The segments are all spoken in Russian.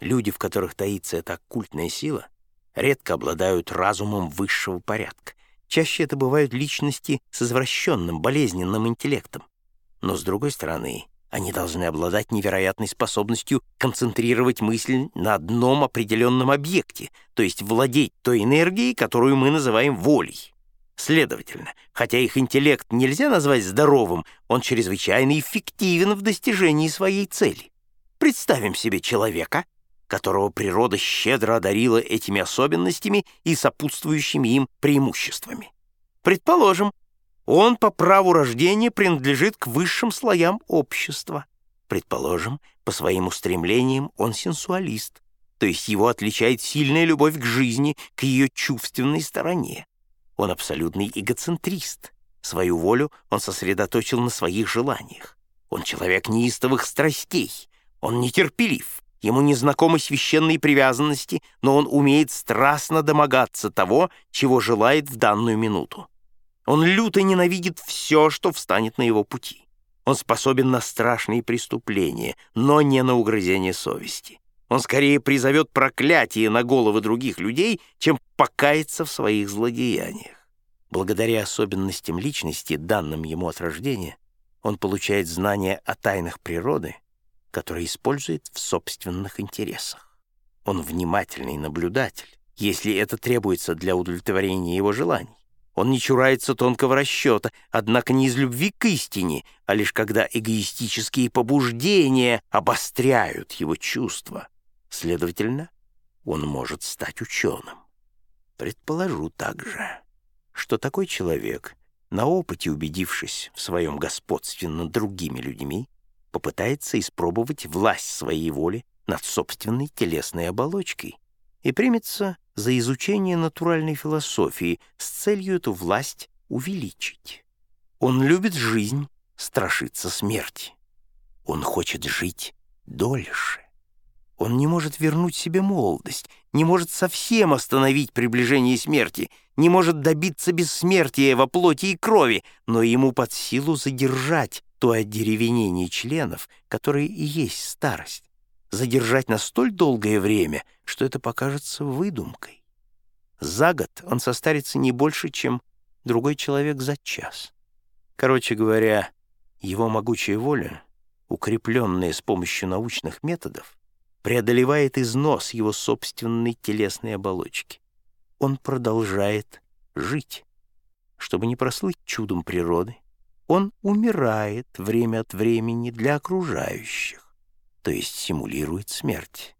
Люди, в которых таится эта оккультная сила, редко обладают разумом высшего порядка. Чаще это бывают личности с извращенным, болезненным интеллектом. Но, с другой стороны, они должны обладать невероятной способностью концентрировать мысль на одном определенном объекте, то есть владеть той энергией, которую мы называем волей. Следовательно, хотя их интеллект нельзя назвать здоровым, он чрезвычайно эффективен в достижении своей цели. Представим себе человека, которого природа щедро одарила этими особенностями и сопутствующими им преимуществами. Предположим, он по праву рождения принадлежит к высшим слоям общества. Предположим, по своим устремлениям он сенсуалист, то есть его отличает сильная любовь к жизни, к ее чувственной стороне. Он абсолютный эгоцентрист. Свою волю он сосредоточил на своих желаниях. Он человек неистовых страстей. Он нетерпелив. Ему не знакомы священные привязанности, но он умеет страстно домогаться того, чего желает в данную минуту. Он люто ненавидит все, что встанет на его пути. Он способен на страшные преступления, но не на угрызение совести. Он скорее призовет проклятие на головы других людей, чем покаяться в своих злодеяниях. Благодаря особенностям личности, данным ему от рождения, он получает знания о тайнах природы, которые использует в собственных интересах. Он внимательный наблюдатель, если это требуется для удовлетворения его желаний. Он не чурается тонкого расчета, однако не из любви к истине, а лишь когда эгоистические побуждения обостряют его чувства. Следовательно, он может стать ученым. Предположу также, что такой человек, на опыте убедившись в своем господстве над другими людьми, попытается испробовать власть своей воли над собственной телесной оболочкой и примется за изучение натуральной философии с целью эту власть увеличить. Он любит жизнь, страшится смерти. Он хочет жить дольше. Он не может вернуть себе молодость, не может совсем остановить приближение смерти, не может добиться бессмертия во плоти и крови, но ему под силу задержать то одеревенение членов, которое и есть старость задержать на столь долгое время, что это покажется выдумкой. За год он состарится не больше, чем другой человек за час. Короче говоря, его могучая воля, укрепленная с помощью научных методов, преодолевает износ его собственной телесной оболочки. Он продолжает жить. Чтобы не прослыть чудом природы, он умирает время от времени для окружающих то есть симулирует смерть.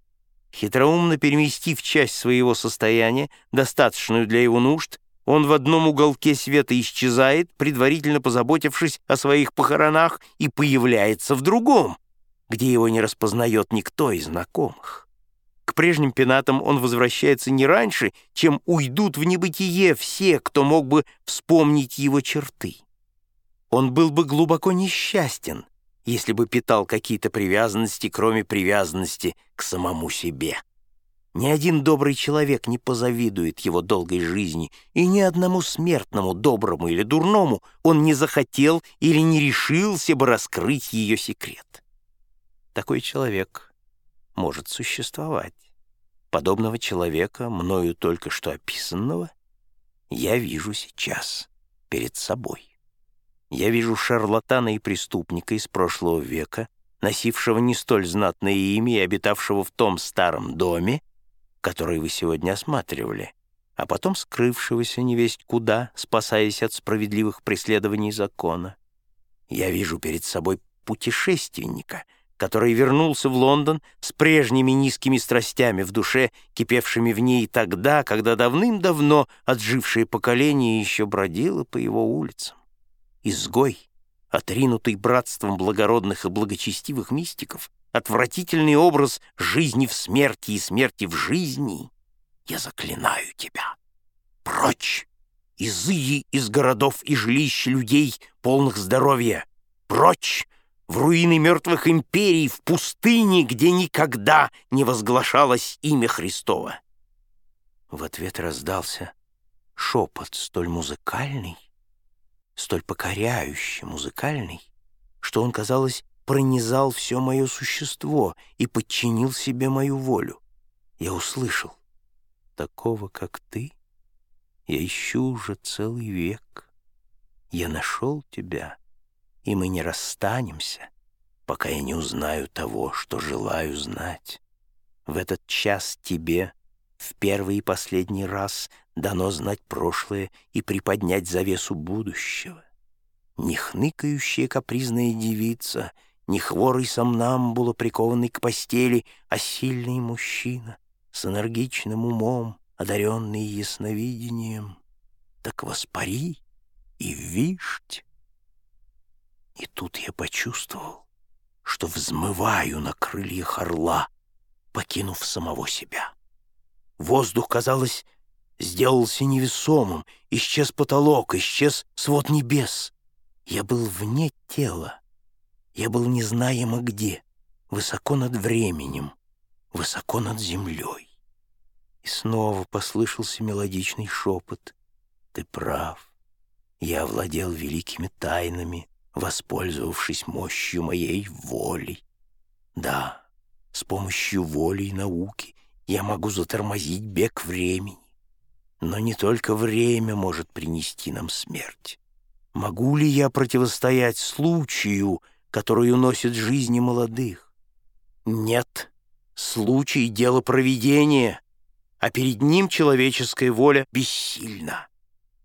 Хитроумно переместив часть своего состояния, достаточную для его нужд, он в одном уголке света исчезает, предварительно позаботившись о своих похоронах, и появляется в другом, где его не распознает никто из знакомых. К прежним пенатам он возвращается не раньше, чем уйдут в небытие все, кто мог бы вспомнить его черты. Он был бы глубоко несчастен, если бы питал какие-то привязанности, кроме привязанности к самому себе. Ни один добрый человек не позавидует его долгой жизни, и ни одному смертному, доброму или дурному, он не захотел или не решился бы раскрыть ее секрет. Такой человек может существовать. Подобного человека, мною только что описанного, я вижу сейчас перед собой. Я вижу шарлатана и преступника из прошлого века, носившего не столь знатное имя и обитавшего в том старом доме, который вы сегодня осматривали, а потом скрывшегося невесть куда, спасаясь от справедливых преследований закона. Я вижу перед собой путешественника, который вернулся в Лондон с прежними низкими страстями в душе, кипевшими в ней тогда, когда давным-давно отжившее поколение еще бродило по его улицам изгой, отринутый братством благородных и благочестивых мистиков, отвратительный образ жизни в смерти и смерти в жизни, я заклинаю тебя. Прочь! Изыи из городов и жилищ людей, полных здоровья! Прочь! В руины мертвых империй, в пустыне, где никогда не возглашалось имя Христова. В ответ раздался шепот столь музыкальный, столь покоряющий, музыкальный, что он, казалось, пронизал все мое существо и подчинил себе мою волю. Я услышал, такого, как ты, я ищу уже целый век. Я нашел тебя, и мы не расстанемся, пока я не узнаю того, что желаю знать. В этот час тебе в первый и последний раз дано знать прошлое и приподнять завесу будущего. Не хныкающая капризная девица, не хворый сомнамбула, прикованный к постели, а сильный мужчина с энергичным умом, одаренный ясновидением. Так воспари и вишть. И тут я почувствовал, что взмываю на крыльях орла, покинув самого себя. Воздух, казалось, сделался невесомым, исчез потолок, исчез свод небес. Я был вне тела, я был незнаемо где, высоко над временем, высоко над землей. И снова послышался мелодичный шепот. Ты прав, я овладел великими тайнами, воспользовавшись мощью моей воли. Да, с помощью воли и науки я могу затормозить бег времени. Но не только время может принести нам смерть. Могу ли я противостоять случаю, который уносит жизни молодых? Нет, случай — дело провидения, а перед ним человеческая воля бессильна.